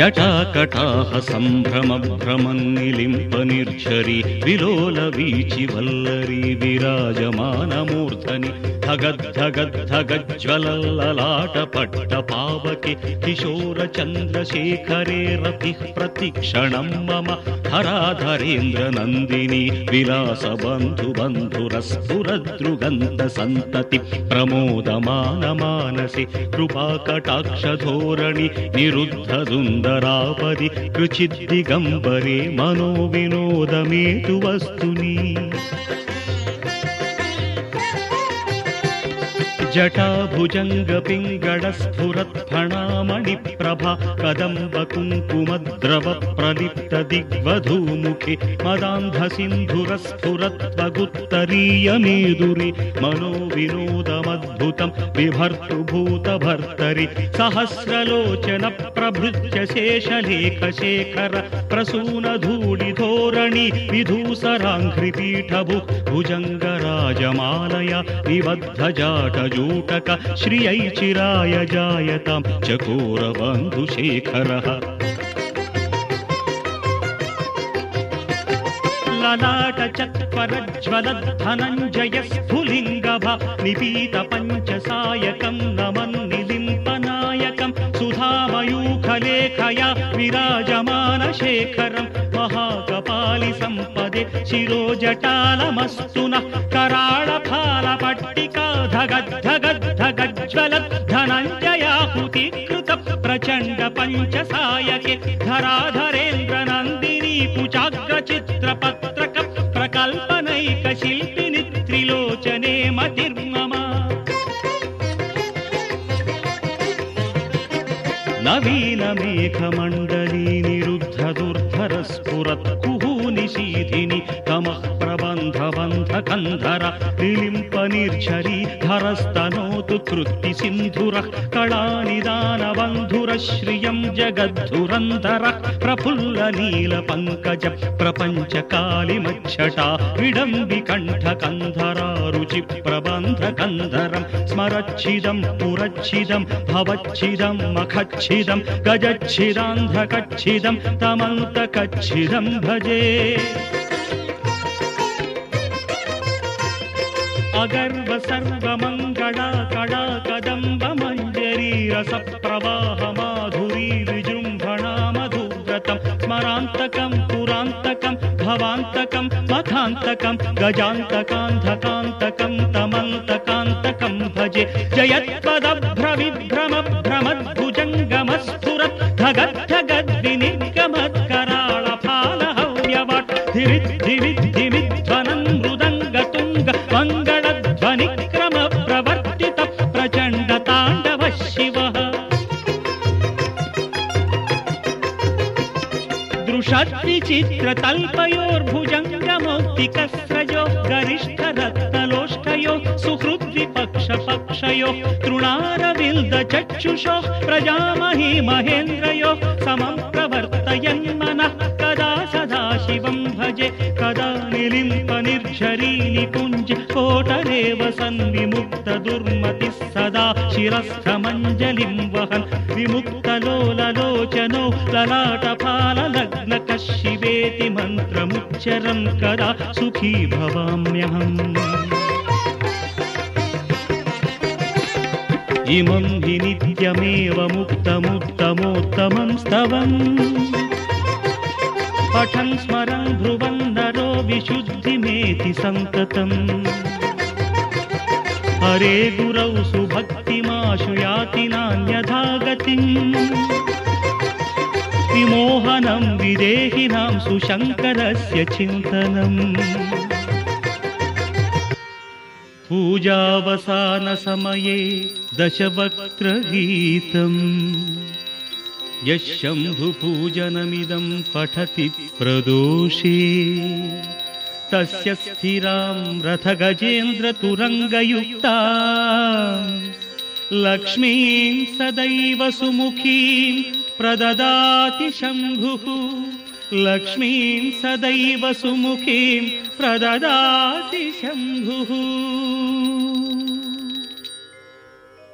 जटाकटाः सम्भ्रमभ्रमन्निलिम्पनिर्झरि विलोलवीचि वल्लरी विराजमानमूर्धनि धगद्धगद्धगज्ज्वलल्ललाटपट्टपावके किशोरचन्द्रशेखरे रतिः प्रतिक्षणं मम हराधरेन्द्रनन्दिनी विलासबन्धुबन्धुरस्फुरदृगन्तसन्तति प्रमोदमानमानसि कृपाकटाक्षधोरणि సుందరాపది రుచిద్దిగంబరే మనోవినోదమేతు వస్తుని. जटाभुजङ्गपिङ्गडस्फुरत्फणामणिप्रभा प्रलिप्तदिग्वधूमुखे मदान्धसिन्धुरस्फुरत्वगुत्तरीयमेदुरि मनोविनोदमद्भुतं बिभर्तृभूतभर्तरि सहस्रलोचन प्रभृत्य शेषलेखशेखर प्रसूनधूलिधोरणि विधूसराङ्घ्रिपीठभु भुजङ्गराजमालया निबद्धजाटजूटक श्रियै चिराय जायतां चकोरबन्धुशेखरः ललाटचत्वरज्वलद्धनञ्जयस्फुलिङ्गभ निपीतपञ्चसायकं नमन्निलिम्पनायकं सुधामयूखलेखया विराजमानशेखरं महाकपालि सम्पदे शिरोजटालमस्तु नः कराळफालपट्टिका धगद्धगद्धगज्ज्वलद्धनञ्जयाहुतिकृत प्रचण्ड पञ्चसायके धराधरेन्द्रनन्दिनी कुचाग्रचित्रपत्रक प्रकल्पनैकशिल्पिनि त्रिलोचने मतिर्मम नवीनमेघमण्डली निरुद्धदुर्धरस्फुरत् कुहूनिशीधिनि कमः प्रबन्धबन्धकन्धर निलिम्पनिर्झरी धरस्तनोतु कृत्ति सिन्धुरः कलानिदानबन्धुरश्रियं जगद्धुरन्धरः प्रफुल्लनीलपङ्कज प्रपञ्चकालिमच्छटा विडम्बिकण्ठकन्धरा रुचि प्रबन्धकन्धरं स्मरच्छिदं पुरच्छिदं भवच्छिदं मखच्छिदं गजच्छिदान्धकच्छिदं तमन्तकच्छिदं भजे अगर्व सर्वमङ्गला कला कदम्ब मञ्जरी रसप्रवाह माधुरी विजृम्भणा मधुव्रतं स्मरान्तकं, पुरान्तकं भवान्तकं मखान्तकं गजान्तकान्धकान्तकं तमन्तकान्तकं भजे। जयत्पदभ्रविभ्रम भ्रमद्भुजङ्गमस्फुरत् धगद्धगद्विनिगमत्कराळफालहव्यवट् प्रवर्तित प्रचण्ड ताण्डव शिवः। दृशद्विचित्रतल्पयोर्भुजङ्गमौक्तिकस्रजो गरिष्ठरत्नलोष्ठयो सुहृद्विपक्षपक्षयो तृणारविल्दचक्षुषो प्रजामहि महेन्द्रयो समं प्रवर्तयन्मनः कदा सदा शिवं भजे कदा निलिम्पनिर्झरी निकुञ्ज कोटरेव सन्विमुक्तदुर्मतिः सदा शिरस्थमञ्जलिं वहन्। विमुक्तलोललोचनो ललाटफाललग्नकशिवेति मन्त्रमुच्चरं कदा सुखी भवाम्यहम्। इमं हि नित्यमेव मुक्तमुत्तमोत्तमं स्तवम्। पठन् स्मरन् ध्रुवन् विशुद्धिमेति सन्ततम् हरे गुरौ सुभक्तिमाशु याति नान्यथा गतिम् विमोहनं विदेहिनां सुशङ्करस्य चिन्तनम्। पूजावसानसमये दशवक्त्रगीतम् यः शम्भुपूजनमिदं पठति प्रदोषे। तस्य स्थिरां रथगजेन्द्रतुरङ्गयुक्ता। लक्ष्मीं सदैव सुमुखीं प्रददाति शम्भुः। लक्ष्मीं सदैव सुमुखीं प्रददाति शम्भुः